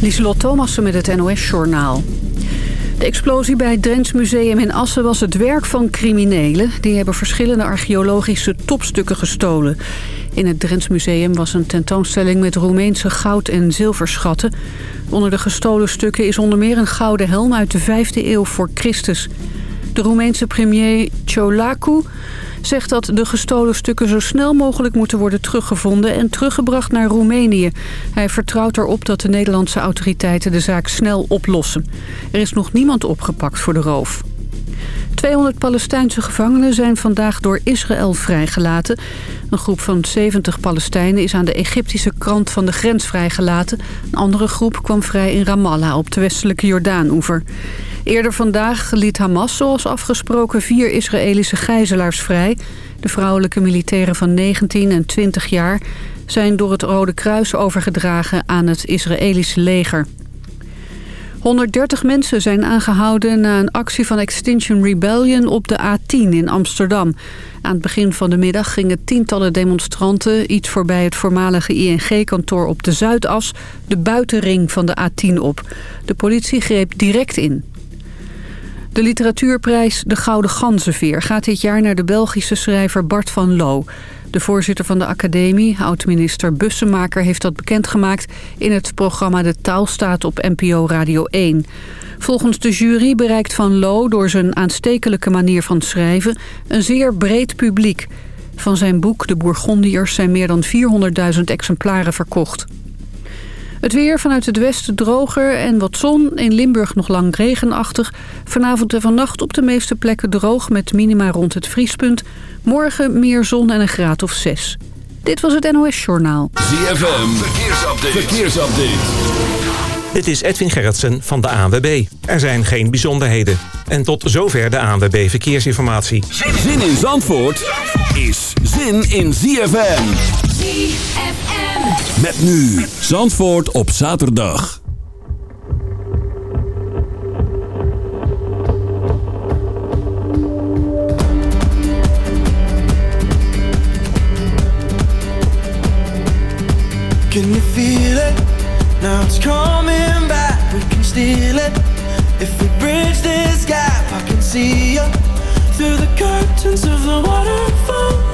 Lieselot Thomassen met het NOS-journaal. De explosie bij het Drents Museum in Assen was het werk van criminelen. Die hebben verschillende archeologische topstukken gestolen. In het Drents Museum was een tentoonstelling met Roemeense goud- en zilverschatten. Onder de gestolen stukken is onder meer een gouden helm uit de 5e eeuw voor Christus. De Roemeense premier Ciolacu zegt dat de gestolen stukken zo snel mogelijk moeten worden teruggevonden en teruggebracht naar Roemenië. Hij vertrouwt erop dat de Nederlandse autoriteiten de zaak snel oplossen. Er is nog niemand opgepakt voor de roof. 200 Palestijnse gevangenen zijn vandaag door Israël vrijgelaten. Een groep van 70 Palestijnen is aan de Egyptische krant van de grens vrijgelaten. Een andere groep kwam vrij in Ramallah op de westelijke Jordaan-oever. Eerder vandaag liet Hamas zoals afgesproken vier Israëlische gijzelaars vrij. De vrouwelijke militairen van 19 en 20 jaar zijn door het Rode Kruis overgedragen aan het Israëlische leger. 130 mensen zijn aangehouden na een actie van Extinction Rebellion op de A10 in Amsterdam. Aan het begin van de middag gingen tientallen demonstranten... iets voorbij het voormalige ING-kantoor op de Zuidas... de buitenring van de A10 op. De politie greep direct in. De literatuurprijs De Gouden Ganzenveer gaat dit jaar naar de Belgische schrijver Bart van Loo. De voorzitter van de academie, oud-minister Bussemaker, heeft dat bekendgemaakt in het programma De Taal staat op NPO Radio 1. Volgens de jury bereikt Van Loo door zijn aanstekelijke manier van schrijven een zeer breed publiek. Van zijn boek De Bourgondiërs zijn meer dan 400.000 exemplaren verkocht. Het weer vanuit het westen droger en wat zon. In Limburg nog lang regenachtig. Vanavond en vannacht op de meeste plekken droog met minima rond het vriespunt. Morgen meer zon en een graad of zes. Dit was het NOS Journaal. ZFM, verkeersupdate. verkeersupdate. Dit is Edwin Gerritsen van de ANWB. Er zijn geen bijzonderheden. En tot zover de ANWB Verkeersinformatie. Zin in Zandvoort is zin in ZFM. ZFM. Met nu Zandvoort op zaterdag. Can you feel it? Now it's coming back. We can steal it. If we bridge this gap, I can see you through the curtains of the waterfall.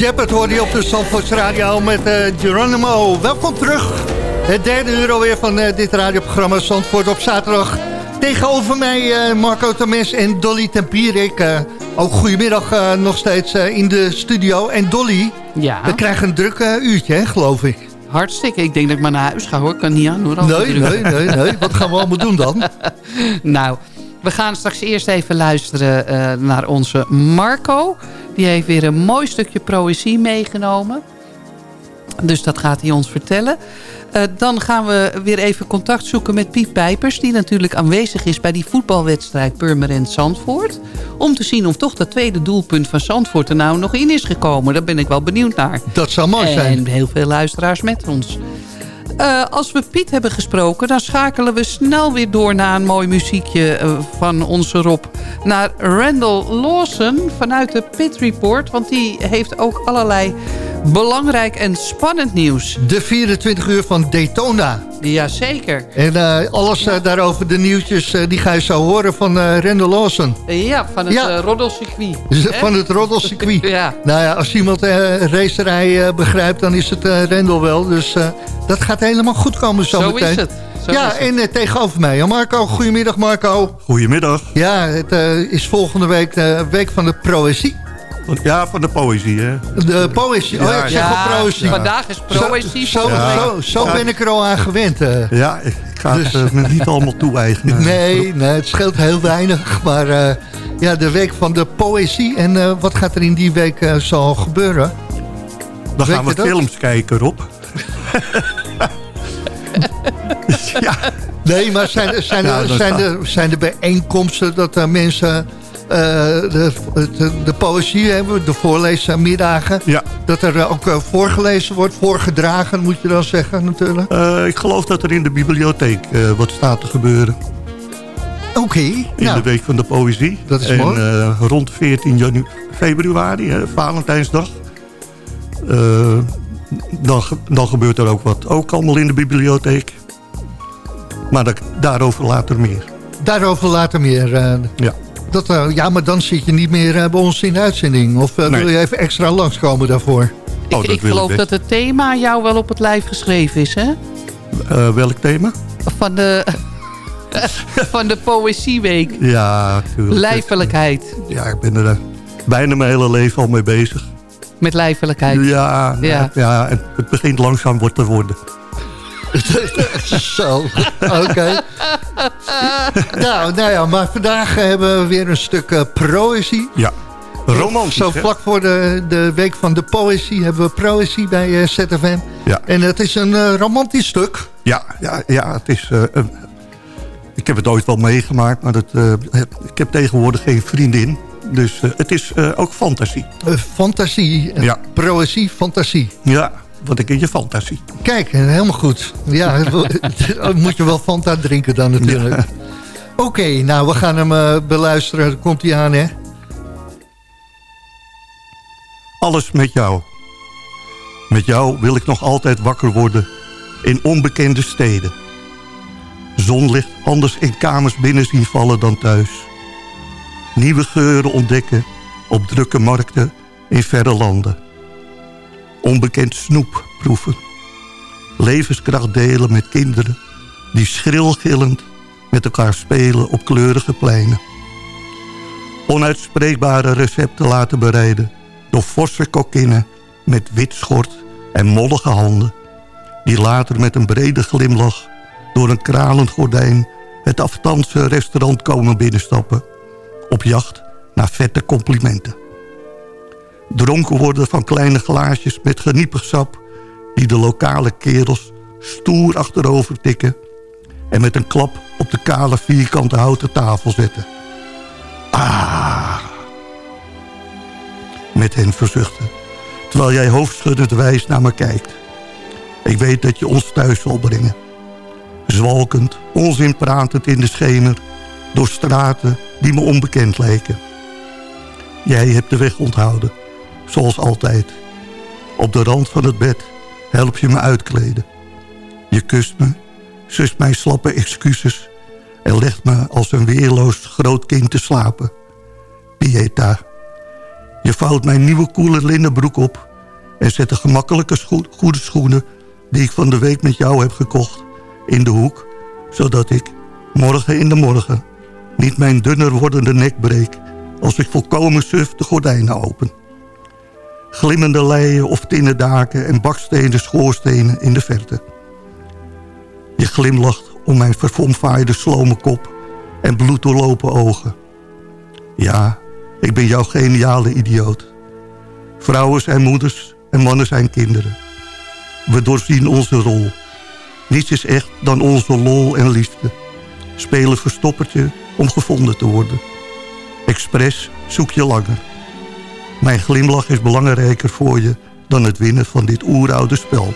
Shepard hoorde je op de Zandvoorts Radio met eh, Geronimo. Welkom terug. Het derde uur alweer van eh, dit radioprogramma Zandvoort op zaterdag. Tegenover mij eh, Marco Temes en Dolly Tempierik. ook goedemiddag nog steeds in de studio. En Dolly, Ja, we krijgen een druk uurtje, hè, geloof ik. hartstikke. Ik denk dat ik maar naar huis ga hoor. Ik kan niet aan hoor. Nee, nee, nee, nee. Wat gaan we allemaal doen dan? Nou, we gaan straks eerst even luisteren naar onze Marco. Die heeft weer een mooi stukje proëzie meegenomen. Dus dat gaat hij ons vertellen. Eh, dan gaan we weer even contact zoeken met Piet Pijpers... die natuurlijk aanwezig is bij die voetbalwedstrijd Purmerend Zandvoort. Om te zien of toch dat tweede doelpunt van Zandvoort er nou nog in is gekomen. Daar ben ik wel benieuwd naar. Dat zou mooi zijn. En heel veel luisteraars met ons. Eh, als we Piet hebben gesproken, dan schakelen we snel weer door naar een mooi muziekje eh, van onze Rob. Naar Randall Lawson vanuit de Pit Report. Want die heeft ook allerlei belangrijk en spannend nieuws. De 24 uur van Daytona. Jazeker. En eh, alles eh, daarover, de nieuwtjes, eh, die ga je zo horen van eh Randall Lawson. Ja, van het Ja. roddelcircuit. Hè? van het roddelcircuit. Ja. Nou ja, als iemand eh racerij eh, begrijpt, dan is het eh Rendel wel. Dus eh, dat gaat helemaal goed komen zo, Zo meteen. is het. Zo ja, en tegenover mij, Marco. Goedemiddag, Marco. Goedemiddag. Ja, het eh, is volgende week de week van de proëzie. Ja, van de poëzie, hè? De poëzie. Oh, ja, ik zeg Ja, wel proëzie. vandaag is proëzie. Zo, zo, Ja. zo, zo ben ik er al aan gewend. eh. Ja, ik ga Dus- het eh, me niet allemaal toe-eigenen. Nee, nee, het scheelt heel weinig. Maar eh, ja, de week van de poëzie. En eh, wat gaat er in die week eh, zo gebeuren? Dan weet gaan we films kijken, Rob. ja, Nee, maar zijn, er- zijn, Ja, er, zijn, er, zijn er bijeenkomsten dat uh, mensen de, de, de poëzie hebben, de voorleesmiddagen, ja. dat er eh, ook eh, voorgelezen wordt, voorgedragen moet je dan zeggen natuurlijk. Eh, ik geloof dat er in de bibliotheek eh, wat staat te gebeuren. Oké, In nou, de week van de poëzie. Dat is en, mooi. eh, rond 14 janu februari, hè, Valentijnsdag. Eh, dan, dan gebeurt er ook wat. Ook allemaal in de bibliotheek. Maar dat, daarover later meer. daarover later meer. eh, Ja. Dat, eh, ja, maar dan zit je niet meer eh, bij ons in de uitzending. Of eh, Nee. wil je even extra langskomen daarvoor? Ik, Oh, dat ik geloof dat het thema jou wel op het lijf geschreven is, hè? Eh, welk thema? Van de, van de Poëzieweek. Ja, natuurlijk. Lijfelijkheid. Ja, ik ben er bijna mijn hele leven al mee bezig. Met lijfelijkheid. Ja, Ja. ja. en het begint langzaam wat te worden. Zo, oké. nou, nou ja, maar vandaag hebben we weer een stuk eh, proëzie. Ja, romantisch. Zo hè? vlak voor de, de week van de poëzie hebben we proëzie bij eh, ZFM. Ja. En het is een eh, romantisch stuk. Ja, ja, ja, het is... een- ik heb het ooit wel meegemaakt, maar het- ik heb tegenwoordig geen vriendin. Dus het is ook fantasie. Fantasie, Ja. proëzie, fantasie. Ja, wat ik in je fantasie. Kijk, eh, helemaal goed. Ja, dan moet je wel Fanta drinken dan natuurlijk. Oké, nou we gaan hem eh, beluisteren. Daar komt hij aan, hè? Alles met jou. Met jou wil ik nog altijd wakker worden in onbekende steden. Zonlicht anders in kamers binnen zien vallen dan thuis. Nieuwe geuren ontdekken op drukke markten in verre landen. Onbekend snoep proeven. Levenskracht delen met kinderen die schrilgillend met elkaar spelen op kleurige pleinen. Onuitspreekbare recepten laten bereiden door forse kokkinnen met wit schort en mollige handen... die later met een brede glimlach door een kralend gordijn... het afstandse restaurant komen binnenstappen... op jacht naar vette complimenten. Dronken worden van kleine glaasjes met geniepig sap... die de lokale kerels stoer achterover tikken... en met een klap op de kale vierkante houten tafel zetten. Ah. Met hen verzuchten. Terwijl jij hoofdschuddend wijs naar me kijkt. Ik weet dat je ons thuis zal brengen. Zwalkend, onzin pratend in de schemer. Door straten die me onbekend lijken. Jij hebt de weg onthouden. Zoals altijd. Op de rand van het bed help je me uitkleden. Je kust me, zust mijn slappe excuses... en legt me als een weerloos groot kind te slapen. Pieta. Je vouwt mijn nieuwe koele linnenbroek op... en zet de gemakkelijke goede schoenen... die ik van de week met jou heb gekocht, in de hoek... zodat ik, morgen in de morgen... niet mijn dunner wordende nek breek... als ik volkomen suf de gordijnen open. Glimmende leien of tinnen daken en bakstenen schoorstenen in de verte. Je glimlacht om mijn verfomfaaide slome kop en bloeddoorlopen ogen. Ja, ik ben jouw geniale idioot. Vrouwen zijn moeders en mannen zijn kinderen. We doorzien onze rol. Niets is echt dan onze lol en liefde. Spelen verstoppertje om gevonden te worden. Expres zoek je langer. Mijn glimlach is belangrijker voor je dan het winnen van dit oeroude spel.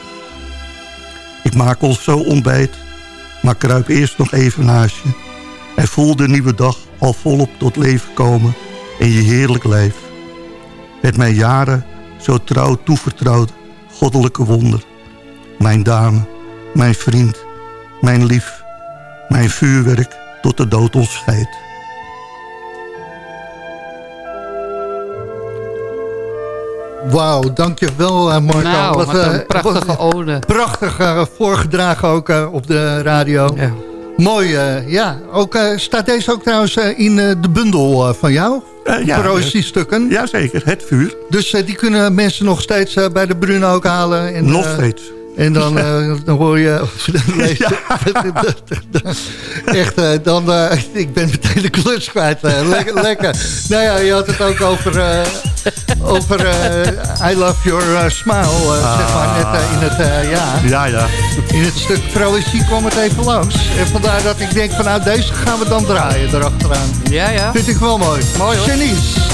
Ik maak ons zo ontbijt, maar kruip eerst nog even naast je... en voel de nieuwe dag al volop tot leven komen in je heerlijk lijf. Het mij jaren zo trouw toevertrouwd goddelijke wonder. Mijn dame, mijn vriend, mijn lief, mijn vuurwerk tot de dood ons scheidt. Wauw, dankjewel uh, Marco. Nou, wat eh, een prachtige wat- ode. Prachtig eh, voorgedragen ook eh, op de radio. Ja. Mooi, eh, ja. Ook, eh, staat deze ook trouwens eh, in eh, de bundel eh, van jou? Eh, ja, Proëziestukken. Jazeker, het vuur. Dus eh, die kunnen mensen nog steeds eh, bij de Bruno ook halen. En, Nog eh, steeds. En dan, eh, dan hoor je... je- Echt, eh, dan... eh, ik ben meteen de klus kwijt. lekker, lekker. Nou ja, je had het ook over... over I Love Your Smile. eh, Zeg maar net in het... ja, Ja, ja. in het stuk proëzie kwam het even langs. En vandaar dat ik denk van... Nou, deze gaan we dan draaien erachteraan. Ja, ja. Vind ik wel mooi. Mooi, hoor. Janice.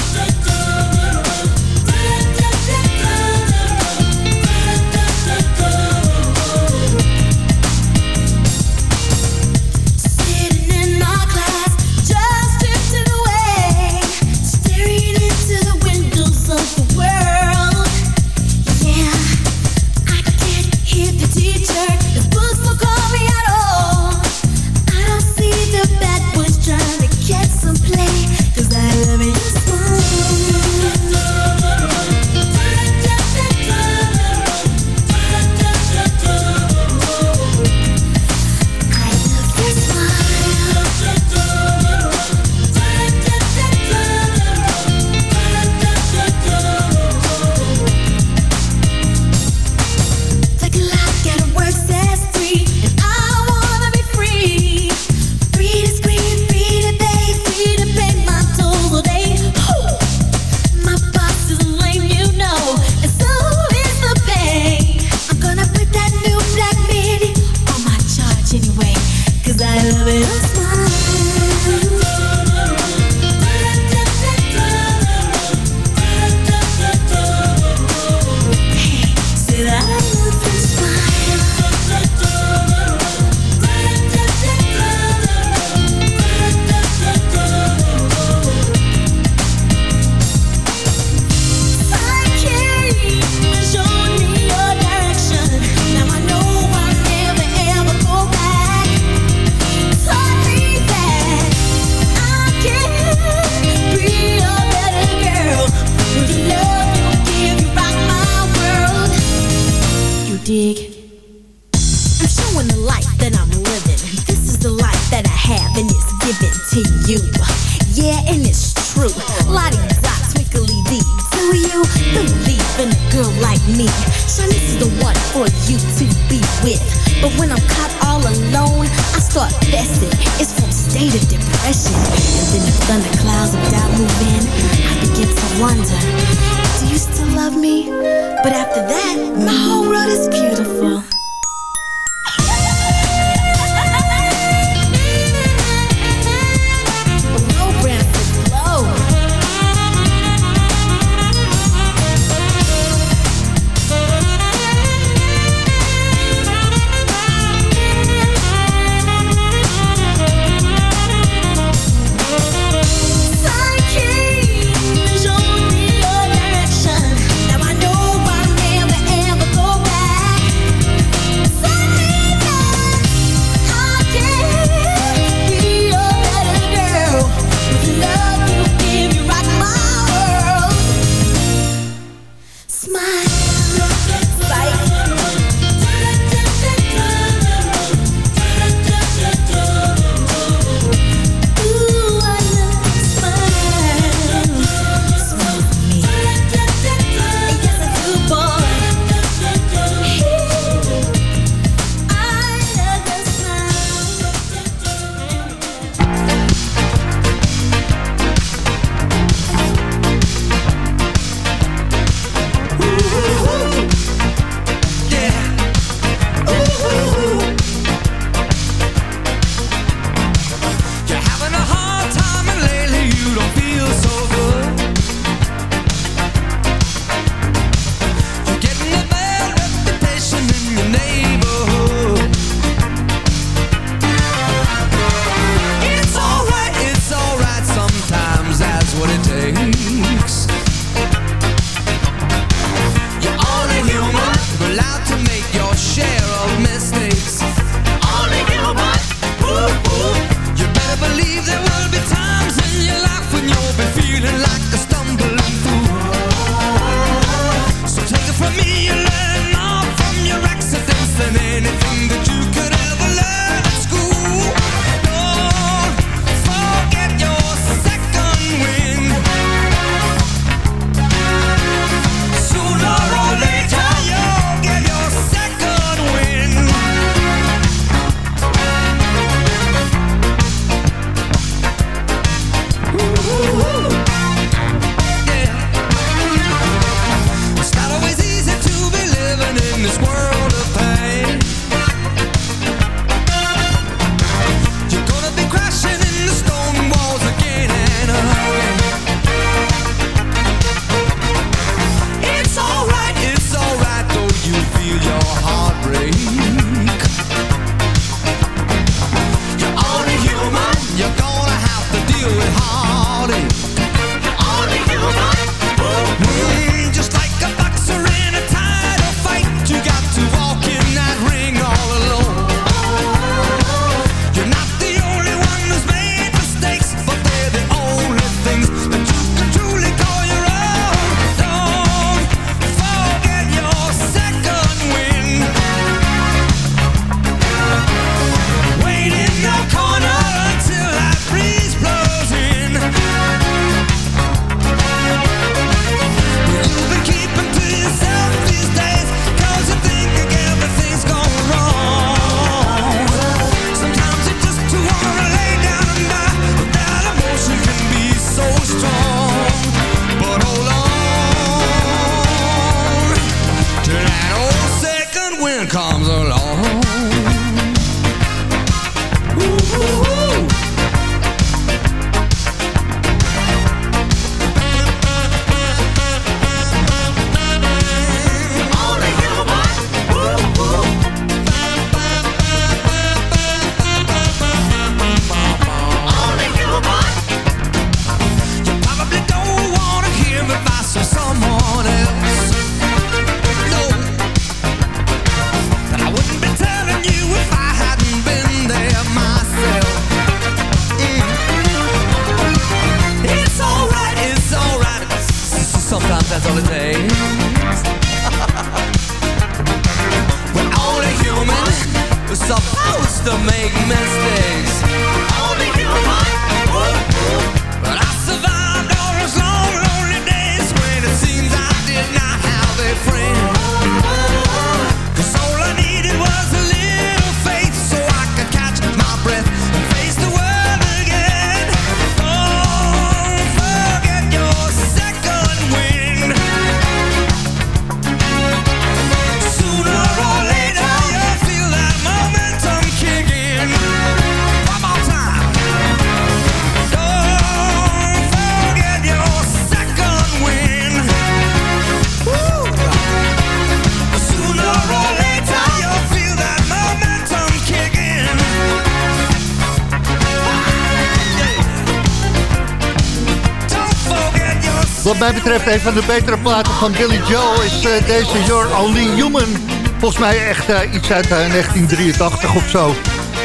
Mij betreft een van de betere platen van Billy Joel is uh, deze You're Only Human. Volgens mij echt uh, iets uit uh, 1983 of zo.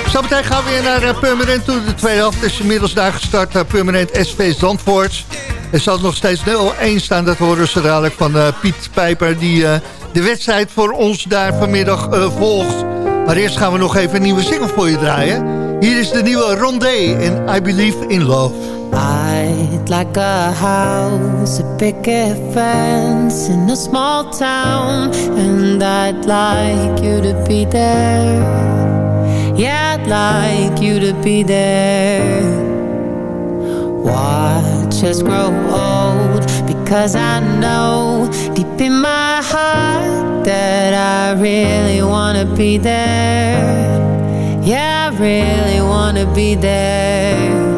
Zometeen gaan we weer naar Permanent toe. De tweede helft is inmiddels daar gestart. Permanent SV Zandvoort. Er zal nog steeds 0-1 staan. Dat horen ze dadelijk van Piet Pijper. Die de wedstrijd voor ons daar vanmiddag volgt. Maar eerst gaan we nog even een nieuwe single voor je draaien. Hier is de nieuwe Rondé in I Believe in Love. I'd like a house, a picket fence in a small town And I'd like you to be there. Yeah, I'd like you to be there. Watch us grow old Because I know deep in my heart That I really wanna be there really wanna be there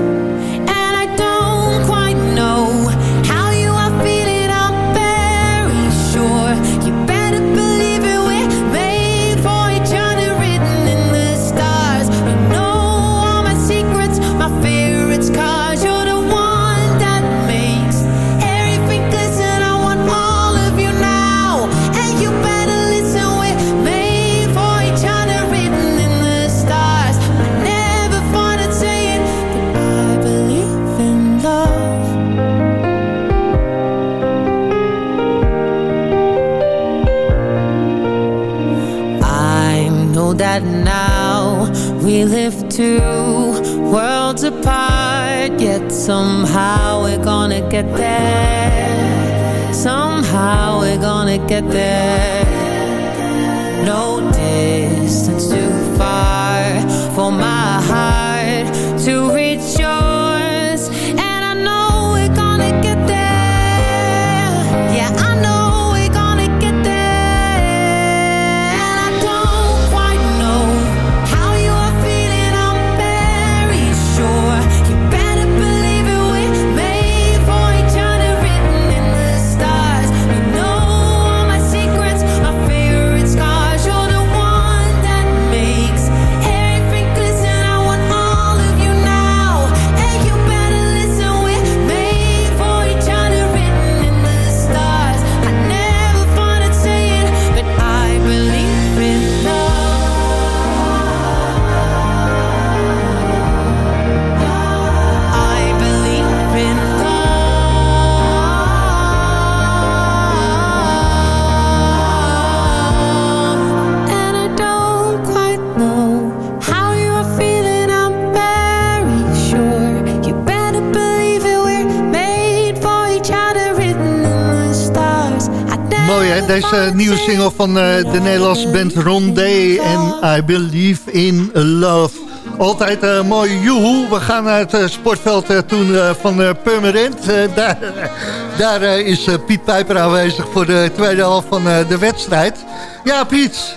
two worlds apart Yet somehow we're gonna get there. Somehow we're gonna get there. No distance too far for my heart to reach deze nieuwe single van uh, de Nederlandse band Rondé en I Believe in Love. Altijd een uh, mooie joehoe. We gaan naar het sportveld toen van Purmerend. daar daar is Piet Pijper aanwezig voor de tweede helft van de wedstrijd. Ja, Piet.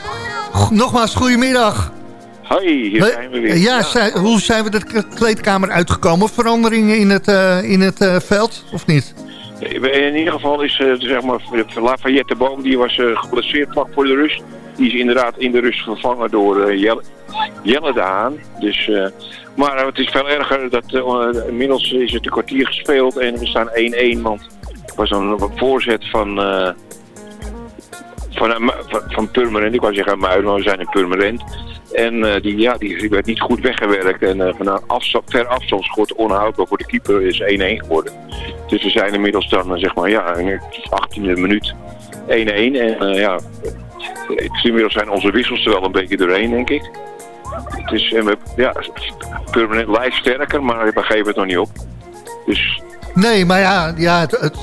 Nogmaals, goedemiddag. Hoi, hier zijn we weer. Ja, ja. Zijn, hoe zijn we de kleedkamer uitgekomen? Veranderingen in het, in het veld, of niet? In ieder geval is uh, zeg maar, Lafayette Boom, die was uh, geblesseerd vlak voor de rust. Die is inderdaad in de rust vervangen door Jelle, Jelle de Haan. Dus, maar het is veel erger. Dat, inmiddels is het een kwartier gespeeld en we staan 1-1. Want het was een, voorzet van, van, van, van Purmerend. Ik wou zeggen Muiden, maar we zijn in Purmerend. En uh, die, ja, die werd niet goed weggewerkt. En uh, van een afstand, ver onhoudbaar voor de keeper is 1-1 geworden. Dus we zijn inmiddels dan, zeg maar, ja, in de 18e minuut 1-1. En ja, inmiddels zijn onze wissels er wel een beetje doorheen, denk ik. Het is, en we, ja, permanent lijf sterker, maar we geven het nog niet op. Dus... Nee, maar ja, ja het, het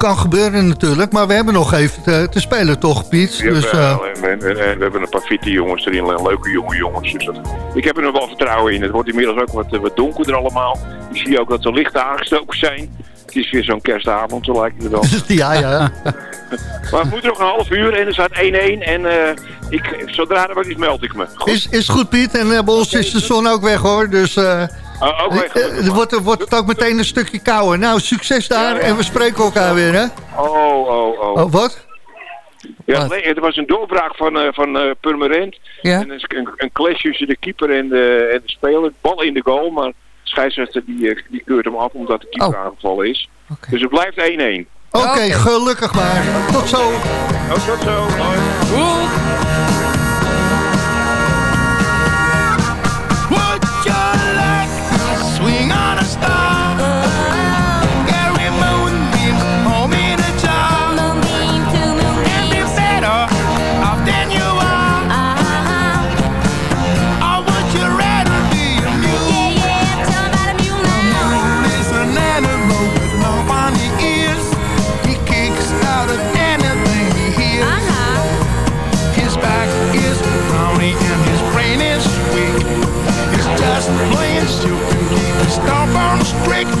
kan gebeuren natuurlijk, maar we hebben nog even te, te spelen toch, Piet? Ja, dus, uh... en, en, en, we hebben een paar fitte jongens erin, leuke jonge jongens. Dus dat, ik heb er nog wel vertrouwen in. Het wordt inmiddels ook wat, wat donkerder allemaal. Ik zie ook dat de lichten aangestoken zijn. Het is weer zo'n kerstavond, zo lijkt het wel. ja, ja. maar het moet nog een half uur en er staat 1-1. En uh, ik, zodra er wat is, meld ik me. Goed. Is, is goed, Piet. En uh, bij ons is de zon ook weg, hoor. Dus... Oh, eh, er okay, er wordt, het ook meteen een stukje kouder. Nou, succes daar en we spreken elkaar weer, hè? Oh, oh, oh. oh wat? Ja, nee, was een doorbraak van, uh, van eh, Purmerend. Ja? En een, een clash tussen de keeper en de, en de speler. Bal in de goal, maar de scheidsrechter die, die keurt hem af omdat de keeper oh. aangevallen is. Dus het blijft 1-1. Oké, gelukkig maar. Tot zo. Oh, tot zo. Hoi. star. strict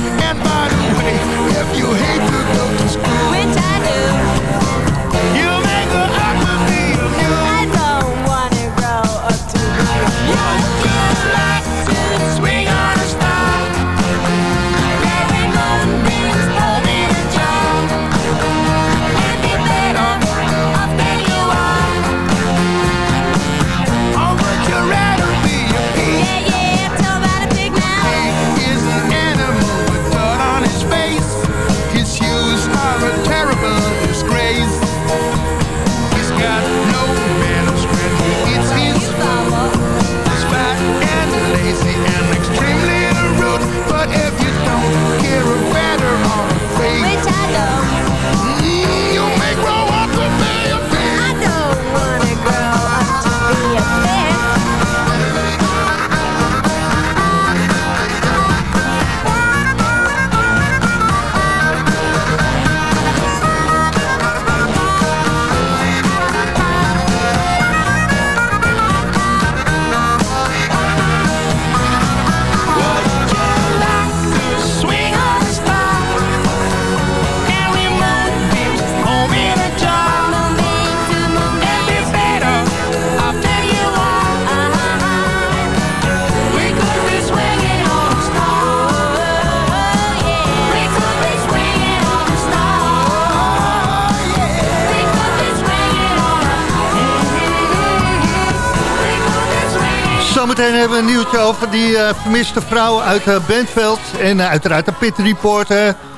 de vermiste vrouw uit eh, Bentveld. En eh, uiteraard de Pit Report.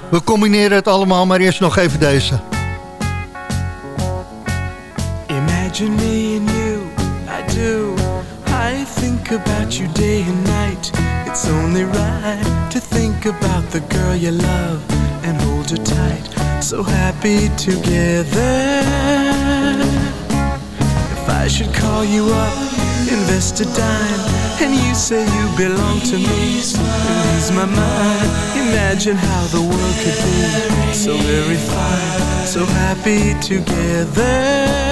We combineren het allemaal, maar eerst nog even deze. Imagine me and you, I do. I think about you day and night. It's only right to think about the girl you love and hold her tight. So happy together. If I should call you up, invest a dime. And you say you belong to me? So lose my mind Imagine how the world could be. So very fine So happy together.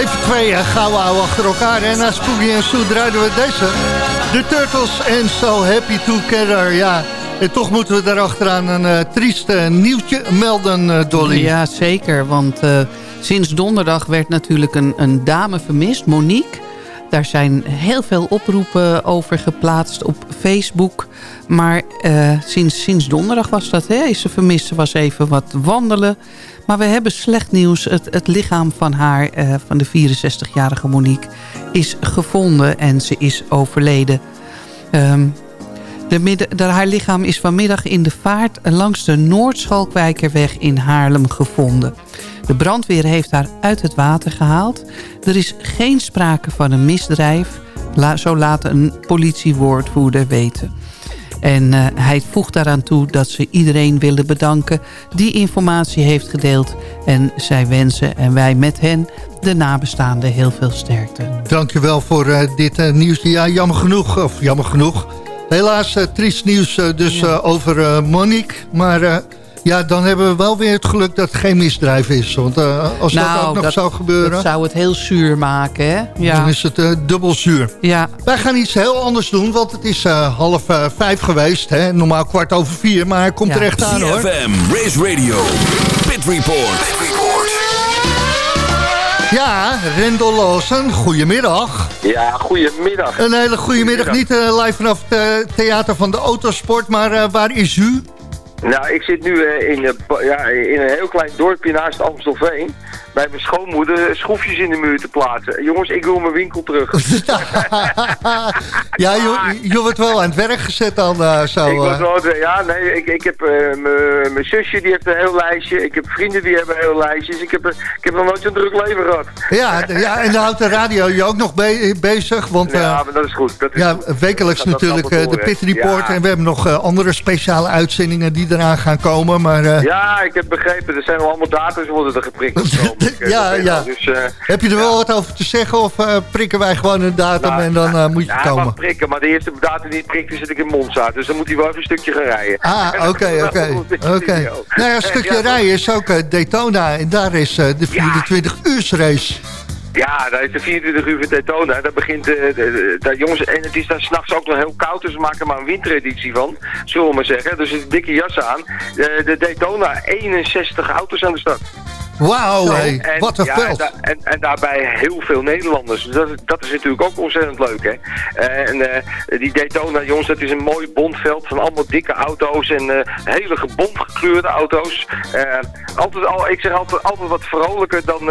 Even twee gouden ouwe achter elkaar. En na Spooky en Sue draaiden we deze. De Turtles en So Happy Together. Ja, en toch moeten we daarachteraan een uh, triest uh, nieuwtje melden, uh, Dolly. Ja, zeker. Want sinds donderdag werd natuurlijk een, een dame vermist, Monique. Daar zijn heel veel oproepen over geplaatst op Facebook. Maar uh, sinds, sinds donderdag was dat, hè, is ze vermist. Ze was even wat wandelen. Maar we hebben slecht nieuws. Het, het lichaam van haar, uh, van de 64-jarige Monique, is gevonden en ze is overleden. Um, de haar lichaam is vanmiddag in de vaart langs de Noordschalkwijkerweg in Haarlem gevonden. De brandweer heeft haar uit het water gehaald. Er is geen sprake van een misdrijf, zo laat een politiewoordvoerder weten. En uh, hij voegt daaraan toe dat ze iedereen willen bedanken die informatie heeft gedeeld. En zij wensen en wij met hen de nabestaanden heel veel sterkte. Dankjewel voor uh, dit uh, nieuws. Ja, jammer genoeg, of jammer genoeg. Helaas uh, triest nieuws uh, dus uh, over Monique. Maar ja, dan hebben we wel weer het geluk dat het geen misdrijf is. Want als nou, dat ook nog dat, zou gebeuren... Dat zou het heel zuur maken, hè? Ja. Dan is het dubbel zuur. Ja. Wij gaan iets heel anders doen, want het is half vijf geweest. Hè? Normaal kwart over vier, maar hij komt ja. er echt aan, hoor. CFM, Race Radio, Pit Report. Pit Report. Ja, Rendel Lawson, goedemiddag. Ja, goedemiddag. Een hele goede middag. Niet uh, live vanaf het uh, theater van de autosport, maar uh, waar is u? Nou, ik zit nu in, ja, in een heel klein dorpje naast Amstelveen. Bij mijn schoonmoeder schroefjes in de muur te plaatsen. Jongens, ik wil mijn winkel terug. ja, je, je wordt wel aan het werk gezet dan zo. Ik word wel, ja, nee, ik, ik heb mijn zusje die heeft een heel lijstje. Ik heb vrienden die hebben heel lijstjes. Ik heb, ik heb nog nooit zo'n druk leven gehad. Ja, ja, en dan houdt de radio je ook nog be bezig. Want, ja, maar dat is goed. Dat is ja, goed. wekelijks dat natuurlijk de Pit Report. Ja. En we hebben nog uh, andere speciale uitzendingen die eraan gaan komen. Maar, uh... Ja, ik heb begrepen. Er zijn al allemaal data's worden er geprikt. ja, ja. Dus, uh, heb je er wel wat over te zeggen? Of prikken wij gewoon een datum nou, en dan nou, moet je ja, komen? prikken. Maar de eerste datum die ik prikte zit ik in Monza. Dus dan moet hij wel even een stukje gaan rijden. Ah, oké, oké. oké. Nou ja, een stukje ja, rijden is ook Daytona. En daar is de 24 uur race. Ja, daar is de 24 uur van Daytona. Daar begint, de, de, jongens, en het is daar s'nachts ook nog heel koud, dus we maken er maar een wintereditie van, zullen we maar zeggen. Dus een dikke jas aan. De, de Daytona, 61 auto's aan de stad. Wauw, hey, wat een ja, veld. En, da en, en, daarbij heel veel Nederlanders. Dus dat, dat is natuurlijk ook ontzettend leuk, hè. Uh, en uh, die Daytona, jongens, dat is een mooi bondveld van allemaal dikke auto's en uh, hele gebond gekleurde auto's. altijd, al, ik zeg altijd, altijd wat vrolijker dan,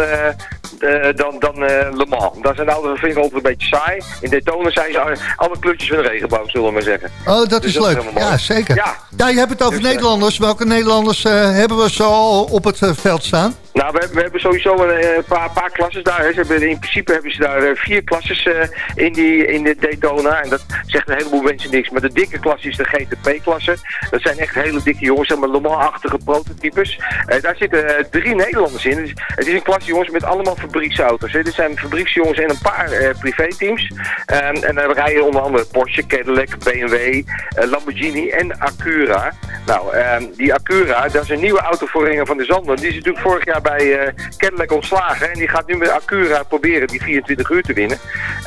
dan, dan Le Mans. Daar zijn de auto's, vind ik altijd een beetje saai. In Daytona zijn ze alle kleurtjes van de regenboog, zullen we maar zeggen. Oh, dat dus is leuk. ja, zeker. Ja. ja, je hebt het over dus, Nederlanders. Welke Nederlanders hebben we zo al op het veld staan? Nou, we, we, hebben sowieso een, een paar, paar klasses daar. Hè. Ze hebben, in principe hebben ze daar vier klasses uh, in, die, in de Daytona. En dat zegt een heleboel mensen niks. Maar de dikke klasse is de GTP-klasse. Dat zijn echt hele dikke jongens, zeg maar Le Mans-achtige prototypes. Uh, daar zitten uh, drie Nederlanders in. Dus, het is een klasse jongens met allemaal fabrieksauto's. Hè. Dit zijn fabrieksjongens en een paar privéteams. Um, en dan rijden onder andere Porsche, Cadillac, BMW, Lamborghini en Acura. Nou, um, die Acura, dat is een nieuwe auto voor Ringen van de Zanden. Die is natuurlijk vorig jaar bij uh, Cadillac ontslagen. En die gaat nu met Acura proberen die 24 uur te winnen.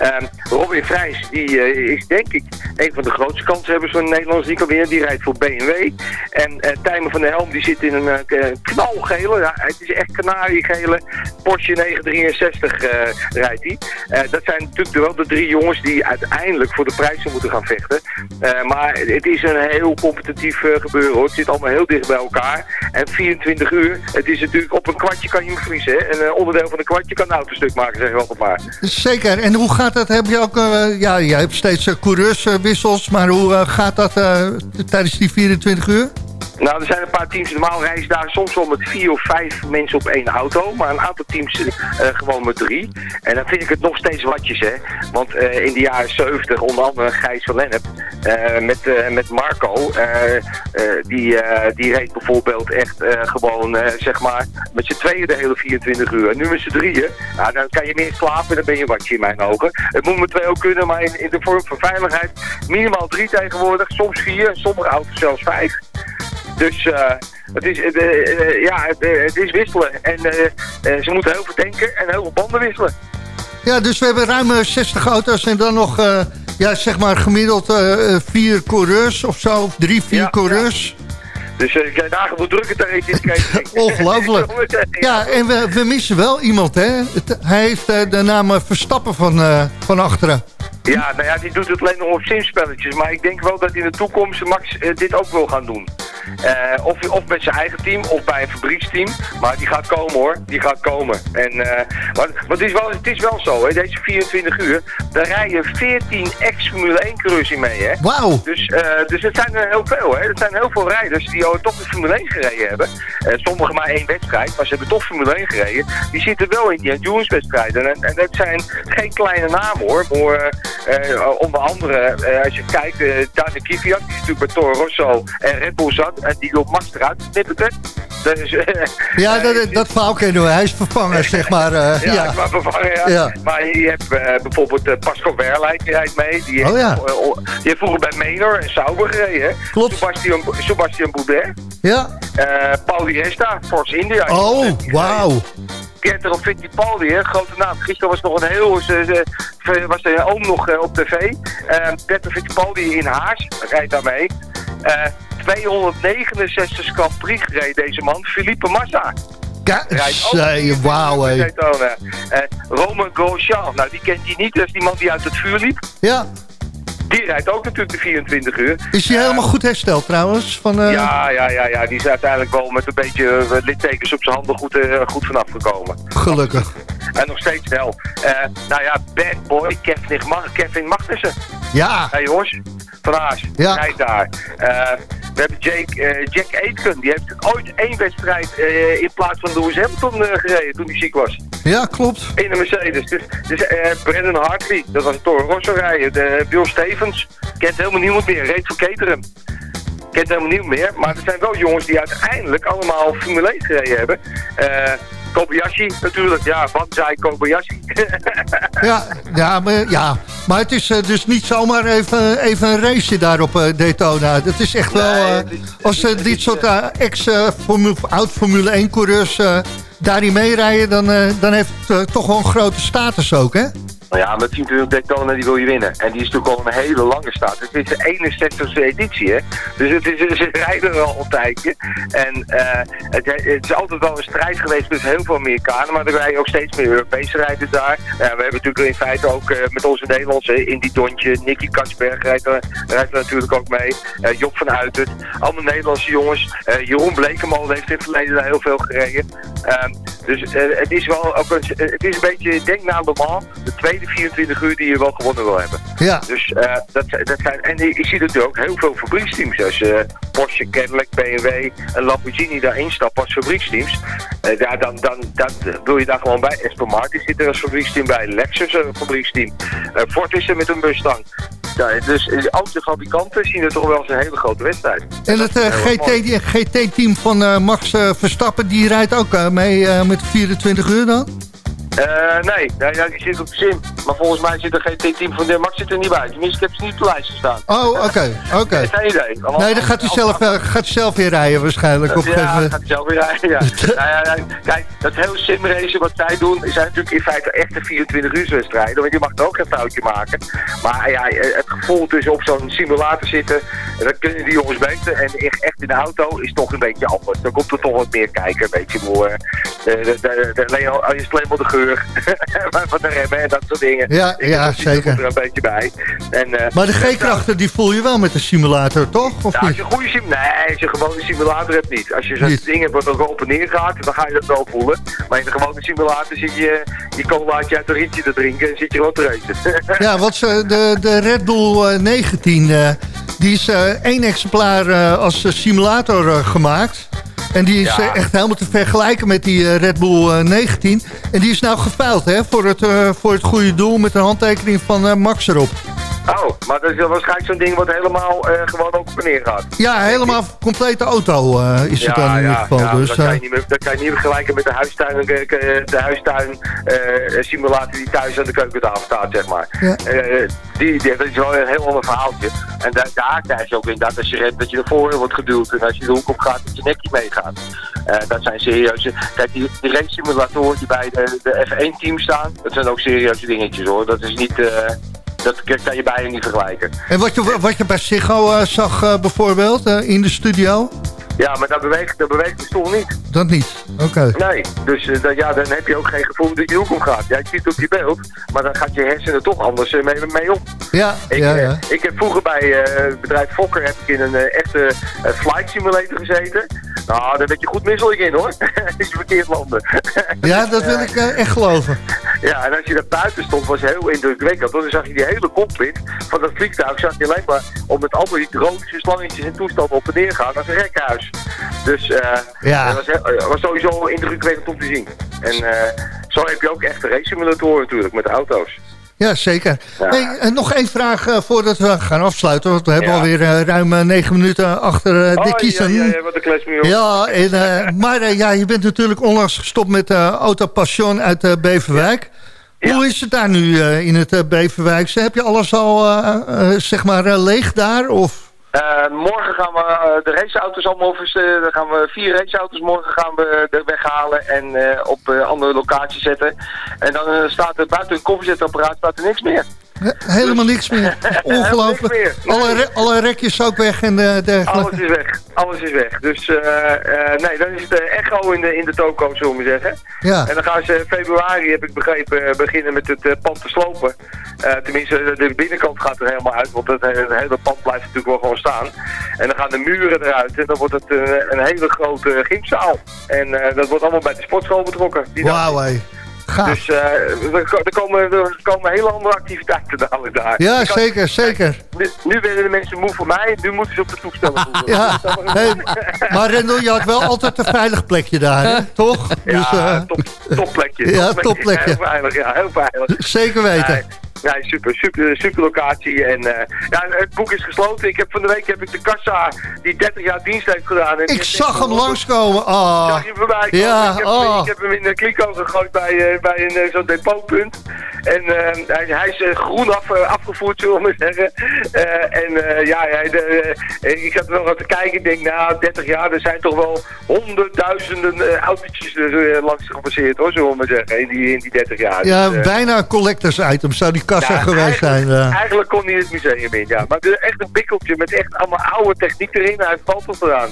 Um, Robin Vrijs, die is denk ik een van de grootste kansenhebbers van Nederlands die kan. Die rijdt voor BMW. En Tijmen van der Helm, die zit in een knalgele, het is echt kanariegele Porsche 963 rijdt hij. dat zijn natuurlijk wel de drie jongens die uiteindelijk voor de prijzen moeten gaan vechten. maar het is een heel competitief gebeuren hoor. Het zit allemaal heel dicht bij elkaar. En 24 uur, het is natuurlijk op een kwartje kan je hem verliezen. Hè? En uh, onderdeel van een kwartje kan een autostuk maken, zeg ik altijd maar. Zeker. En hoe gaat dat? Heb je ook, ja, jij hebt steeds coureurswissels, maar hoe gaat dat tijdens die 24 uur? Nou, er zijn een paar teams, normaal reizen daar soms wel met vier of vijf mensen op één auto. Maar een aantal teams uh, gewoon met drie. En dan vind ik het nog steeds watjes, hè. Want uh, in de jaren 70, onder andere Gijs van Lennep, eh, met, eh, met Marco. eh, eh, die, eh, die reed bijvoorbeeld echt eh, gewoon, eh, zeg maar, met z'n tweeën de hele 24 uur. En nu met z'n drieën, nou, dan kan je meer slapen en dan ben je watje in mijn ogen. Het moet met twee ook kunnen, maar in, in de vorm van veiligheid minimaal drie tegenwoordig, soms vier, sommige auto's zelfs vijf. Dus eh, het, is, eh, ja, het, eh, het is wisselen. En ze moeten heel veel tanken en heel veel banden wisselen. Ja, dus we hebben ruim eh, 60 auto's en dan nog, ja, zeg maar gemiddeld vier coureurs of zo, of drie, vier Ja, coureurs. Dus ik krijg dagen hoe druk het is in de catering. Ongelooflijk. Ja, en we, we missen wel iemand, hè? Het- hij heeft de naam Verstappen van, van achteren. Ja, nou ja, die doet het alleen nog op simspelletjes. Maar ik denk wel dat in de toekomst Max eh, dit ook wil gaan doen. Eh, of, of met zijn eigen team, of bij een fabrieksteam. Maar die gaat komen hoor, die gaat komen. En, eh, maar maar het, is wel, het is wel zo, hè, deze 24 uur, daar rijden 14 ex-Formule 1 coureurs in mee. Hè? Wauw. Dus, dus het zijn er heel veel. Hè? Er zijn heel veel rijders die al toch de Formule 1 gereden hebben. Sommigen maar één wedstrijd, maar ze hebben toch Formule 1 gereden. Die zitten wel in die endurance wedstrijden. En, en dat zijn geen kleine namen hoor. Maar, onder andere, eh, als je kijkt, uh, Kvyat, die is natuurlijk bij Toro Rosso en Red Bull zat. En die loopt Max eruit, het. Dus, eh, Ja, eh, dat, dat verhaal kennen we. Hij is vervangen, zeg maar. eh, ja, ja. vervangen, ja. Ja. Maar je hebt eh, bijvoorbeeld eh, Pascal Wehrlein, die rijdt mee. Die heeft, Oh ja. eh, die heeft vroeger bij Menor en Sauber gereden. Klopt. Sebastian, Sebastian Boudet. ja. Eh Paul Resta, Force India. Oh, wauw. Pietro Fittipaldi, hè, grote naam. Gisteren was nog een heel, ze- was een oom nog eh, op tv. Eh Pietro Fittipaldi in Haas, rijdt daarmee. Eh 269 Grand Prix gereden deze man. Philippe Massa. Zei, wauw, hé. Eh Romain Grosjean, nou die kent hij niet, dat is die man die uit het vuur liep. Ja. Die rijdt ook natuurlijk de 24 uur. Is hij helemaal goed hersteld trouwens? Van, eh, Ja, ja, ja, ja, die is uiteindelijk wel met een beetje eh, littekens op zijn handen goed, eh, goed vanaf gekomen. Gelukkig. En nog steeds wel. Eh, nou ja, bad boy Kevin, Mag Kevin Magnussen. Ja. Hé jongens, van Haas, Ja. rijdt daar. We hebben Jake, eh, Jack Aitken, die heeft ooit één wedstrijd eh, in plaats van Lewis Hamilton eh, gereden toen hij ziek was. Ja, klopt. In de Mercedes. Dus, dus Brendan Hartley, dat was een Toro Rosso rijden. De, Bill Stevens, kent helemaal niemand meer. Reed voor Caterham. Kent helemaal niemand meer. Maar er zijn wel jongens die uiteindelijk allemaal Formule 1 gereden hebben. Kobayashi natuurlijk. Ja, wat zei Kobayashi? Ja, ja, maar, ja. maar het is eh, dus niet zomaar even, even een raceje daar op eh, Daytona. Dat is echt wel... eh, als eh, dit soort eh, ex-oud-Formule 1-coureurs daarin meerijden... Dan, dan heeft het toch wel een grote status ook, hè? Nou ja, met 24 Daytona die wil je winnen. En die is natuurlijk al een hele lange staat. Het is de 61ste editie, hè. Dus het is, ze rijden er al een tijdje. En eh, het, is altijd wel een strijd geweest tussen heel veel Amerikanen. Maar er rijden ook steeds meer Europese rijders daar. Ja, we hebben natuurlijk in feite ook eh, met onze Nederlandse Indy Dontje, Nicky Katsberg rijdt er, rijdt er natuurlijk ook mee. Eh, Job van Uitert, allemaal Nederlandse jongens. Jeroen Blekemolen heeft in het verleden daar heel veel gereden. Ehm, dus het is wel ook een, het is een beetje, denk naar Le Mans, de tweede 24 uur die je wel gewonnen wil hebben. Ja. Dus eh, dat, dat zijn, en ik, ik zie natuurlijk ook heel veel fabrieksteams, zoals eh, Porsche, Cadillac, BMW en Lamborghini daarin stappen als fabrieksteams. Ja, dan, dan, dan wil je daar gewoon bij. Aston Martin zit er als fabrieksteam bij, Lexus een fabrieksteam, Ford is er met een Mustang. Ja, dus eh, autofabrikanten zien er toch wel eens een hele grote wedstrijd. En het mooi. GT GT-team van Max Verstappen... die rijdt ook mee met 24 uur dan? Eh, nee, nee, nee, die zit op de sim. Maar volgens mij zit er geen team van de Max zit er niet bij. Tenminste, ik heb ze niet op de lijst staan. Oh, oké. oké. Geen idee. Nee, dan gaat hij zelf, eh, gaat hij zelf weer rijden waarschijnlijk. Op ja, gaat hij zelf weer rijden, ja. nou ja, ja, Kijk, dat hele simracen wat zij doen, zijn natuurlijk in feite echte 24 uur wedstrijden. Want je mag er ook geen foutje maken. Maar ja, het gevoel tussen op zo'n simulator zitten, dat kunnen die jongens beter. En echt in de auto is toch een beetje anders. Dan komt er toch wat meer kijken, eh, de, de, alleen al, al je alleen maar de geur van de remmen en dat soort dingen. Ja, Ik- ja, er zeker. er een beetje bij. En, eh, Maar de G-krachten die voel je wel met de simulator, toch? Of ja, als je een goede sim, nee, als je gewoon een simulator hebt niet. Als je zo'n ding hebt wat ook op en neer gaat, dan ga je dat wel voelen. Maar in de gewone simulator zit je je colaatje uit een rietje te drinken en zit je gewoon te racen. Ja, wat ze, de, de Red Bull eh, 19, eh, die is eh, één exemplaar eh, als eh, simulator eh, gemaakt. En die is Ja. eh, echt helemaal te vergelijken met die eh, Red Bull eh, 19. En die is nou geveild hè, voor, het, eh, voor het goede doel met een handtekening van eh, Max erop. Oh, maar dat is waarschijnlijk zo'n ding wat helemaal eh, gewoon ook op en neer gaat. Ja, helemaal complete auto eh, is het dan in ieder geval. ja, dus, dat, kan eh, je niet meer, dat kan je niet vergelijken met de huistuin, eh, de huistuin eh, simulator die thuis aan de keukentafel staat, zeg maar. Ja. Eh, die, die, dat is wel een heel ander verhaaltje. En daar, daar krijg je ook inderdaad als je remt dat je ervoor wordt geduwd. En als je de hoek op gaat, dat je nekje meegaat. Eh, dat zijn serieuze... Kijk, die, die race simulatoren die bij de, de F1-team staan, dat zijn ook serieuze dingetjes hoor. Dat is niet... dat kan je bijna niet vergelijken. en wat je, wat je bij Ziggo eh, zag eh, bijvoorbeeld eh, in de studio, Ja, maar dat beweegt, dat beweegt de stoel niet. dat niet. Oké. Nee, dus eh, dan, ja, dan heb je ook geen gevoel dat je hoek omgaat. Ja, je ziet op je beeld, maar dan gaat je hersenen toch anders eh, mee, mee om. Ja, Ik, ja, eh, ja. ik heb vroeger bij het bedrijf Fokker heb ik in een echte flight simulator gezeten. Nou, daar werd je goed misselijk in hoor. Als je verkeerd landen. Ja, dat wil ik echt geloven. Ja, en als je daar buiten stond, was het heel indrukwekkend. Want dan zag je die hele cockpit van dat vliegtuig, zag je alleen maar om met al die slangetjes en toestanden op en neer gaan als een rekhuis. Dus eh Ja. dat was, sowieso indrukwekkend om te zien. En eh, zo heb je ook echte race simulatoren natuurlijk, met auto's. Ja, zeker. Ja. Hey, eh, nog één vraag voordat we gaan afsluiten. Want we hebben Ja. alweer eh, ruim negen minuten achter eh, de Oh, kiezen. ja, wat een kletsmuur. Ja, en, maar ja, je bent natuurlijk onlangs gestopt met eh Auto Passion uit Beverwijk. Hoe is het daar nu in het Beverwijkse? Heb je alles al zeg maar leeg daar? Of? Eh, morgen gaan we eh, de raceauto's allemaal. Dan gaan we vier raceauto's morgen gaan we er weghalen en eh, op andere locaties zetten. En dan staat er buiten een koffiezetapparaat staat er niks meer. Helemaal niks meer. Ongelooflijk. Helemaal niks meer. Alle, re- alle rekjes ook weg en eh, dergelijke. Alles is weg. Alles is weg. Dus eh, eh, nee, dan is het eh, echo in de, in de toko, zullen we zeggen. Ja. En dan gaan ze in februari, heb ik begrepen, beginnen met het pand te slopen. Tenminste, de- de binnenkant gaat er helemaal uit, want het, he- het hele pand blijft natuurlijk wel gewoon staan. En dan gaan de muren eruit en dan wordt het een hele grote gymzaal. En dat wordt allemaal bij de sportschool betrokken. Wauw. Gaaf. Dus eh, er, ko- er, komen, er komen hele andere activiteiten dadelijk daar. Ja, kan- zeker, zeker. Nu, nu werden de mensen moe voor mij, nu moeten ze op de toestellen. Ja, hey, maar Rendel, je had wel altijd een veilig plekje daar, hè? toch? Ja, Dus, eh, top, topplekje. Ja, topplekje. Heel veilig, ja, heel veilig. Zeker weten. Nee, nee, super, super, super locatie. En eh, ja, het boek is gesloten. Ik heb van de week heb ik de kassa die 30 jaar dienst heeft gedaan. En ik zag hem langskomen. Ah. Zag je voorbij komen? Ja, ik, heb, oh. ik heb hem in de kliko gegooid bij, eh, bij een, eh, zo'n depotpunt. En eh, hij, hij is eh, groen af, eh, afgevoerd, zullen we maar zeggen. Eh, en eh, ja, ja de, eh, ik zat er nog aan te kijken. Ik denk, nou, 30 jaar, er zijn toch wel honderdduizenden eh, autootjes er, eh, langs gepasseerd, hoor, zullen we maar zeggen, in die, in die 30 jaar. Ja, Dus, eh, bijna collectors item zou die kassa ja, geweest eigenlijk- zijn. eh. Eigenlijk kon hij het museum in, ja. Maar er is echt een bikkeltje met echt allemaal oude techniek erin. Hij valt op eraan.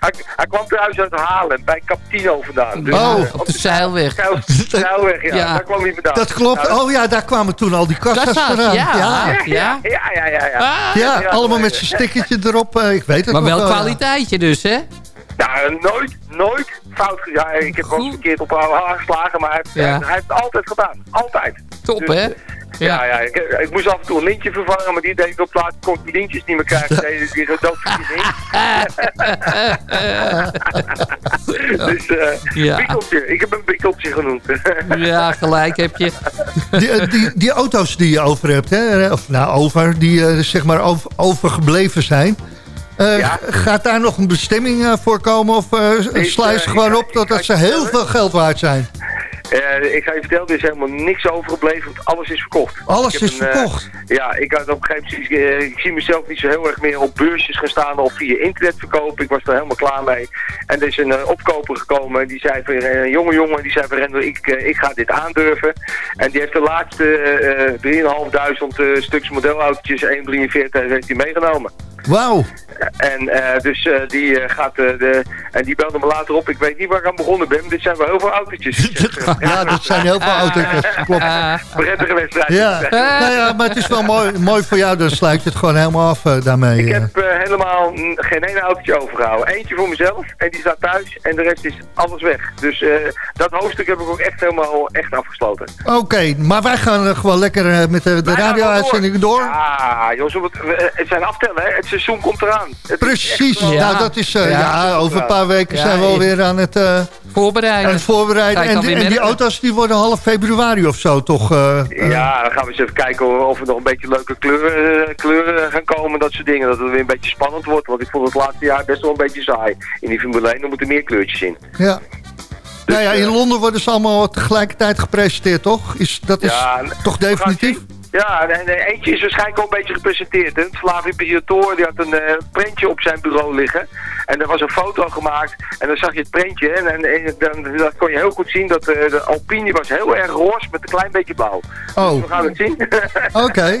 Hij, hij kwam trouwens uit Haarlem, bij Captino vandaan. Dus, Oh. eh, Op de zeilweg. Zeil- Zeilweg, ja. Ja. Daar kwam hij vandaan. Dat klopt. Nou, Oh ja, daar kwamen toen al die kassa's vandaan. ja. ja. ja, Ja? ja, ja, ja. ja. Ah. Ja, Ja, allemaal ja, met ja. zijn stickertje erop. eh, ik weet het Maar nog wel wel, ja. kwaliteitje dus, hè? Nou, nooit, nooit fout gedaan. Ja, ik heb wel eens Goed. verkeerd op haar geslagen, maar hij, heeft- Ja. hij heeft het altijd gedaan. Altijd. Top, Dus, hè? Ja, ja, ik, ik moest af en toe een lintje vervangen, maar die deed ik op plaats. kon ik die lintjes niet meer krijgen. Nee, die doodverkiezing. dus, eh Ja. bikkeltje. Ik heb hem bikkeltje genoemd. Ja, gelijk heb je. Die, eh, die, die auto's die je over hebt, hè? of nou over, die eh, zeg maar over, overgebleven zijn. Eh, Ja. Gaat daar nog een bestemming eh, voor komen of sluis eh, je gewoon op ga ze heel veel geld waard zijn? Ik ga je vertellen, er is helemaal niks overgebleven, want alles is verkocht. Alles is een, verkocht. ja, ik had op een gegeven moment, ik zie mezelf niet zo heel erg meer op beursjes gaan staan of via internet verkopen. Ik was er helemaal klaar mee. En er is een opkoper gekomen, die zei van, een jonge jongen, die zei van, Rendel, ik, ik ga dit aandurven. En die heeft de laatste eh 3.500 eh, stuks modelautootjes, 1,43, heeft hij meegenomen. Wauw. En eh, dus eh, die eh, gaat de. En die belde me later op. Ik weet niet waar ik aan begonnen ben. maar Dit zijn wel heel veel autootjes. Ja, dat zijn heel veel auto's. Klopt. Ah, Prettige wedstrijd. Ja. Nou ja, maar het is wel mooi, mooi voor jou, dan sluit je het gewoon helemaal af daarmee. Ik heb helemaal geen ene autootje overgehouden. Eentje voor mezelf en die staat thuis en de rest is alles weg. Dus dat hoofdstuk heb ik ook echt helemaal echt afgesloten. Oké, maar wij gaan gewoon lekker met de, radio-uitzending door. Ja, jongens, we- we- het zijn aftellen, hè. Het seizoen komt eraan. Het Precies, gewoon- nou dat is, eh, Ja. ja, over een paar weken Ja, zijn we alweer aan het eh, Voorbereiden. En het voorbereiden. En, die- en auto's die worden half februari of zo toch? eh, Ja, dan gaan we eens even kijken of er nog een beetje leuke kleuren, kleuren gaan komen, dat soort dingen. Dat het weer een beetje spannend wordt, want ik vond het laatste jaar best wel een beetje saai. In die Formule 1, er moeten meer kleurtjes in. ja. Dus, nou ja, in Londen worden ze allemaal tegelijkertijd gepresenteerd, toch? Is, dat is Ja, toch definitief? Ja, en, en eentje is waarschijnlijk al een beetje gepresenteerd. Hè. Flavio die had een eh, prentje op zijn bureau liggen. En er was een foto gemaakt. En dan zag je het prentje. En, en, en dan, dat kon je heel goed zien dat eh, de Alpine was heel erg roze met een klein beetje blauw. Oh, Dus we gaan het zien. oké.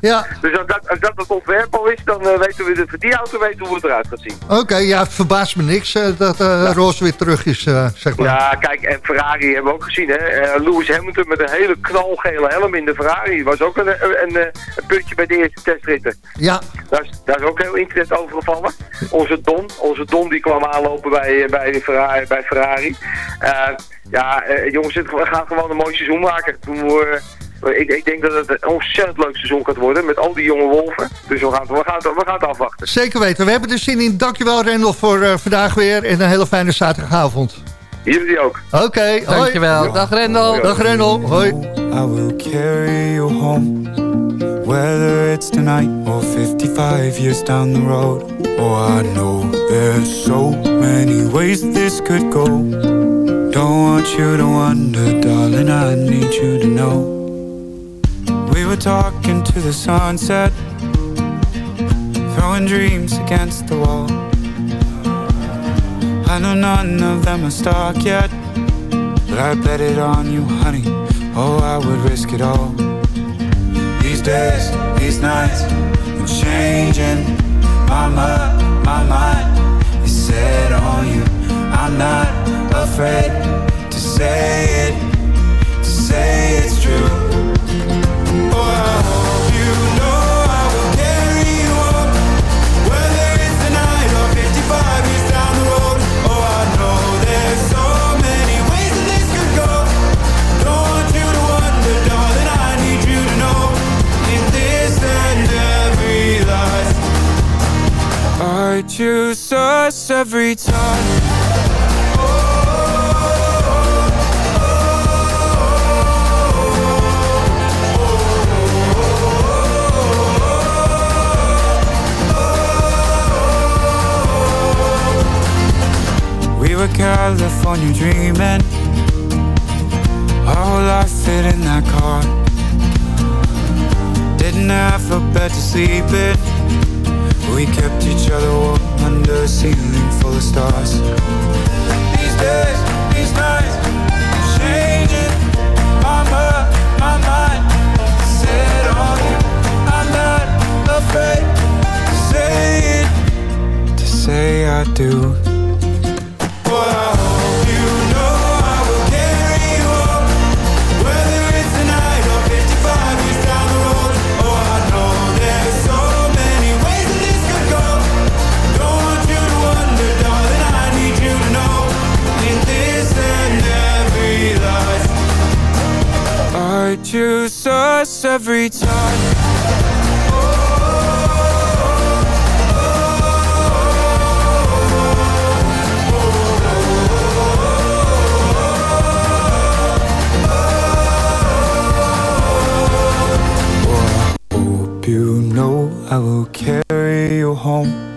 Ja, dus als dat, als dat het ontwerp al is, dan eh, weten we, de- voor die auto weten we hoe het eruit gaat zien. oké. Ja, het verbaast me niks eh, dat eh Roos weer terug is, zeg maar. Ja, kijk, en Ferrari hebben we ook gezien, hè. Lewis Hamilton met een hele knalgele helm in de Ferrari. Was ook een, een, een, een puntje bij de eerste testritten. Ja, Daar is, daar is ook heel internet over gevallen. Onze Don, onze Don die kwam aanlopen bij, bij, Ferrari. Bij Ferrari. Eh, ja, eh, jongens, het- we gaan gewoon een mooi seizoen maken. We, eh, ik, ik denk dat het een ontzettend leuk seizoen gaat worden met al die jonge wolven. Dus we gaan, we gaan, het- we gaan het afwachten. zeker weten. We hebben er zin in. Dankjewel, Rendel, voor eh, vandaag weer. En een hele fijne zaterdagavond. Jullie ook. Oké. Dankjewel. Dag Rendel. Dag Rendel, hoi. I will carry you home. Whether it's tonight or 55 years down the road. Oh, I know there's so many ways this could go. Don't want you to wonder, darling, I need you to know. We were talking to the sunset, throwing dreams against the wall. I know none of them are stuck yet, but I bet it on you, honey. Oh, I would risk it all. These days, these nights, I'm changing. My mind, my mind is set on you. I'm not afraid to say it, to say it's true. Choose us every time. We were California dreaming. Our whole life fit in that car. Didn't have a bed to sleep in. We kept each other warm under a ceiling full of stars. These days, these nights, I'm changing. My mind, my mind, set on you. I'm not afraid to say it, to say I do. Choose every time. Hope you know I will carry you home.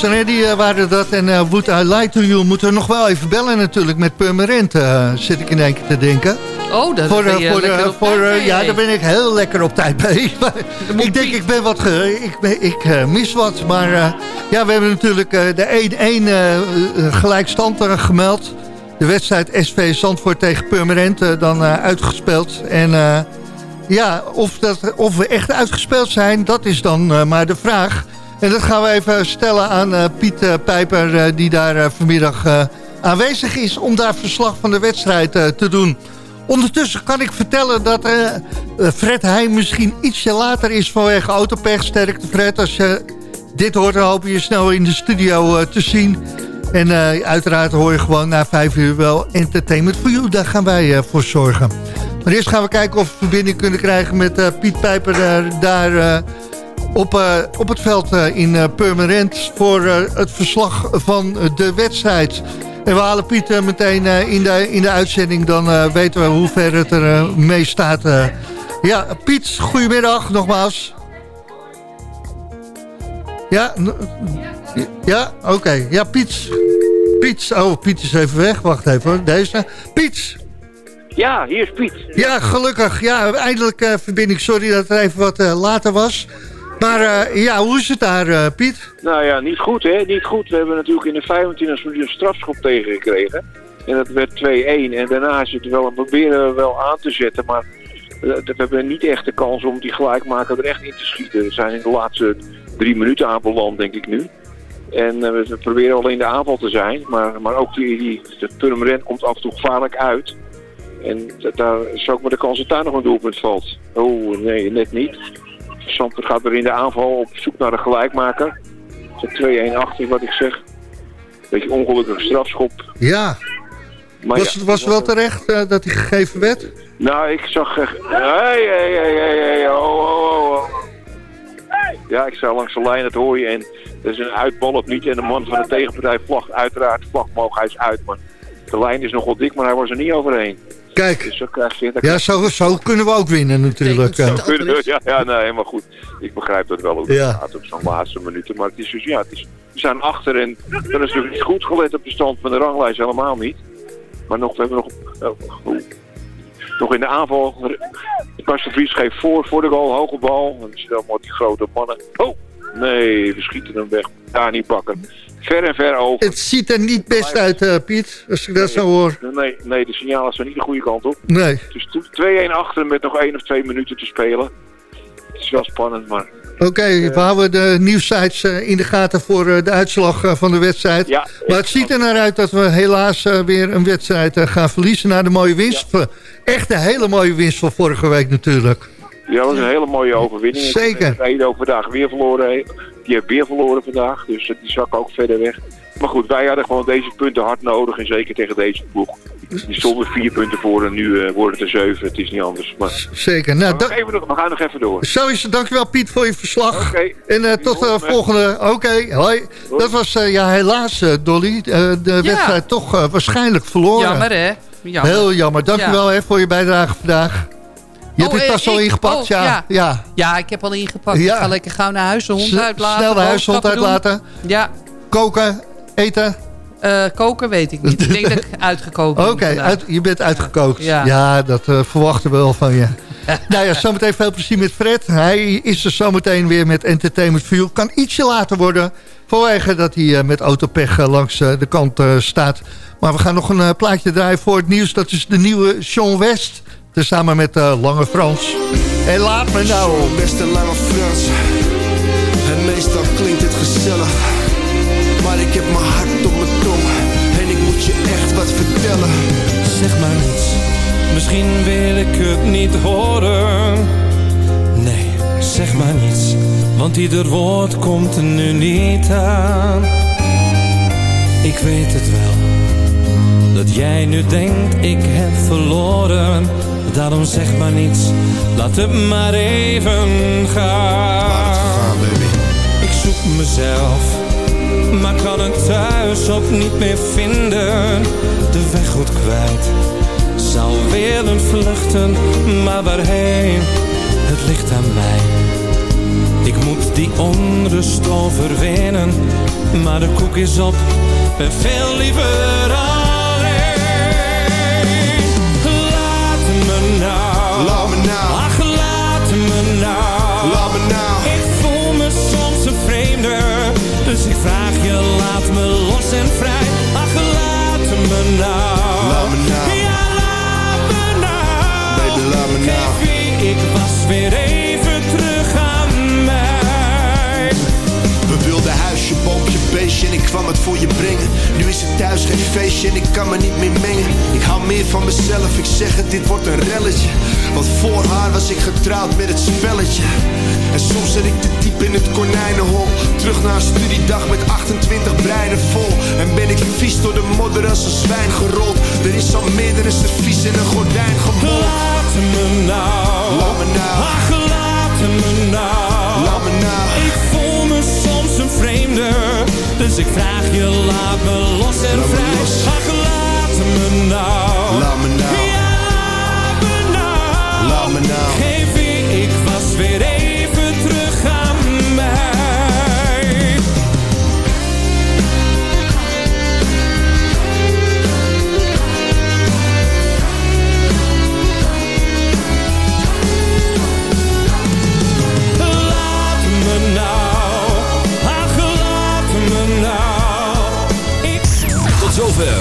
Eddie eh, waren dat. En eh Would I Lie To You moeten we nog wel even bellen natuurlijk met Purmerend. eh, zit ik in één keer te denken. Oh, daar Voor, ben je voor, lekker op voor, tijd ja, daar ben ik heel lekker op tijd mee. Ik denk, ik ben wat ge, ik, ben, ik mis wat. Maar ja, we hebben natuurlijk de 1-1 eh, eh, gelijkstand gemeld. De wedstrijd SV Zandvoort tegen Purmerend dan uitgespeeld. En ja, of, dat, of we echt uitgespeeld zijn, dat is dan maar de vraag. En dat gaan we even stellen aan eh, Piet eh, Pijper, eh, die daar vanmiddag aanwezig is... om daar verslag van de wedstrijd te doen. Ondertussen kan ik vertellen dat Fred Heijn misschien ietsje later is vanwege autopech. Sterkte Fred, als je dit hoort, dan hoop je je snel in de studio te zien. En uiteraard hoor je gewoon na vijf uur wel Entertainment for You. Daar gaan wij voor zorgen. Maar eerst gaan we kijken of we verbinding kunnen krijgen met Piet Pijper daar op, eh, op het veld eh, in eh, Purmerend voor het verslag van de wedstrijd. En we halen Piet meteen in, de, in de uitzending, dan weten we hoe ver het er mee staat. Ja, Piet, goedemiddag nogmaals. Ja, ja, oké. Ja, Piet. Piet, oh, Piet is even weg. Wacht even. Deze. Piet. Ja, hier is Piet. Ja, gelukkig. Ja, eindelijk eh, verbinding. Sorry dat het even wat later was. Maar eh, ja, hoe is het daar, eh, Piet? Nou ja, niet goed hè, niet goed. We hebben natuurlijk in de 25 minuut een strafschop tegengekregen. En dat werd 2-1. En daarna is het wel, proberen we wel aan te zetten. Maar eh, we hebben niet echt de kans om die gelijkmaker er echt in te schieten. We zijn in de laatste drie minuten aanbeland, denk ik nu. En we proberen in de aanval te zijn. Maar, maar ook die, die, de komt af en toe gevaarlijk uit. En daar is ook maar de kans dat daar nog een doelpunt valt. Oh, nee, net niet. Zandvoort gaat weer in de aanval op zoek naar de gelijkmaker. Zet 2-1 achter, wat ik zeg. Beetje ongelukkige strafschop. Ja, Maar was, ja, het was het wel terecht eh, dat hij gegeven werd? Nou, ik zag... oh, oh, oh. Ja, ik sta langs de lijn, dat hoor je. En er is een uitbal of niet. En de man van de tegenpartij vlag uiteraard. Vlag mogelijk, hij is uit. Maar De lijn is nogal dik, maar hij was er niet overheen. Kijk, Dus zo krijg je... dan ja, zo, zo kunnen we ook winnen natuurlijk. eh. Kunnen we- Ja, ja, nee, helemaal goed. Ik begrijp dat wel hoe het Ja. gaat op zo'n laatste minuten. Maar het is dus, ja, het is, we zijn achter en dan is natuurlijk niet goed gelet op de stand van de ranglijst, helemaal niet. Maar nog, we hebben nog, oh, oeh. nog in de aanval, Karsten Vries geeft voor, voor de goal, hoge bal. En stel maar die grote mannen. Oh, nee, we schieten hem weg. Daar niet pakken. Ver en ver over. Het ziet er niet best uit, eh, Piet, als ik dat zo hoor. Nee, nee, de signalen zijn niet de goede kant op. Nee. Dus 2-1 achter met nog 1 of 2 minuten te spelen. Het is wel spannend, maar Oké, we houden de nieuwsites eh, in de gaten voor eh, de uitslag eh, van de wedstrijd. Ja. Maar het ziet er naar uit dat we helaas eh, weer een wedstrijd eh, gaan verliezen... na de mooie winst. Echt een hele mooie winst van vorige week natuurlijk. Ja, dat was een hele mooie overwinning. Zeker. Edo vandaag weer verloren. Die heeft weer verloren vandaag. Dus die zakken ook verder weg. Maar goed, wij hadden gewoon deze punten hard nodig. En zeker tegen deze ploeg. Die stonden vier punten voor en nu eh, worden het er zeven. Het is niet anders. Maar Zeker. Nou, we, even, nog- we gaan nog even door. zo is het. Dankjewel Piet voor je verslag. Oké. En eh, tot de volgende. Oké, hoi. Dat was eh, ja, helaas, eh, Dolly. eh, de wedstrijd toch eh, waarschijnlijk verloren. Jammer, hè? Jammer. Heel jammer. Dankjewel Ja. hè, voor je bijdrage vandaag. Je hebt Oh, je eh, tas al ik- ingepakt, oh, ja. ja. ja. Ja, ik heb al ingepakt. Ja. Ik ga lekker gauw naar huis, de hond uitlaten. Snel de huishond uitlaten. Ja, Koken, eten. eh, koken weet ik niet. Ik denk dat ik uitgekookt ben Oké, uit- je bent uitgekookt. Ja, Ja. dat eh, verwachten we wel van je. nou ja, zometeen veel plezier met Fred. Hij is er zometeen weer met Entertainment View. Kan ietsje later worden, vanwege dat hij eh, met autopech eh, langs eh, de kant eh, staat. Maar we gaan nog een eh, plaatje draaien voor het nieuws. Dat is de nieuwe Sean West, tezamen met eh, Lange Frans. En laat me nou. Beste lange Frans. En meestal klinkt het gezellig. Maar ik heb mijn hart op mijn tong. En ik moet je echt wat vertellen. Zeg maar niets, misschien wil ik het niet horen. Nee, zeg maar niets, want ieder woord komt er nu niet aan. Ik weet het wel, dat jij nu denkt ik heb verloren. Daarom zeg maar niets, laat het maar even gaan. Ik zoek mezelf, maar kan het thuis ook niet meer vinden. De weg goed kwijt, zou willen vluchten, maar waarheen? Het ligt aan mij. Ik moet die onrust overwinnen, maar de koek is op, ben veel liever alleen. Ik was weer even terug aan mij. We wilden huisje, boompje, beestje en ik kwam het voor je brengen. Nu is het thuis geen feestje en ik kan me niet meer mengen. Ik hou meer van mezelf, ik zeg het, dit wordt een relletje. Want voor haar was ik getrouwd met het spelletje. En soms zit ik te diep in het konijnenhol. Terug naar een studiedag met 28 breinen vol. En ben ik vies door de modder als een zwijn gerold. Er is al meerdere servies in een gordijn gemold. Laat me nou. Laat me nou. Ach me nou. Laat me nou. Ik voel me soms een vreemde, dus ik vraag je laat me los en Laat vrij. los. Ach laat me nou. Laat me nou.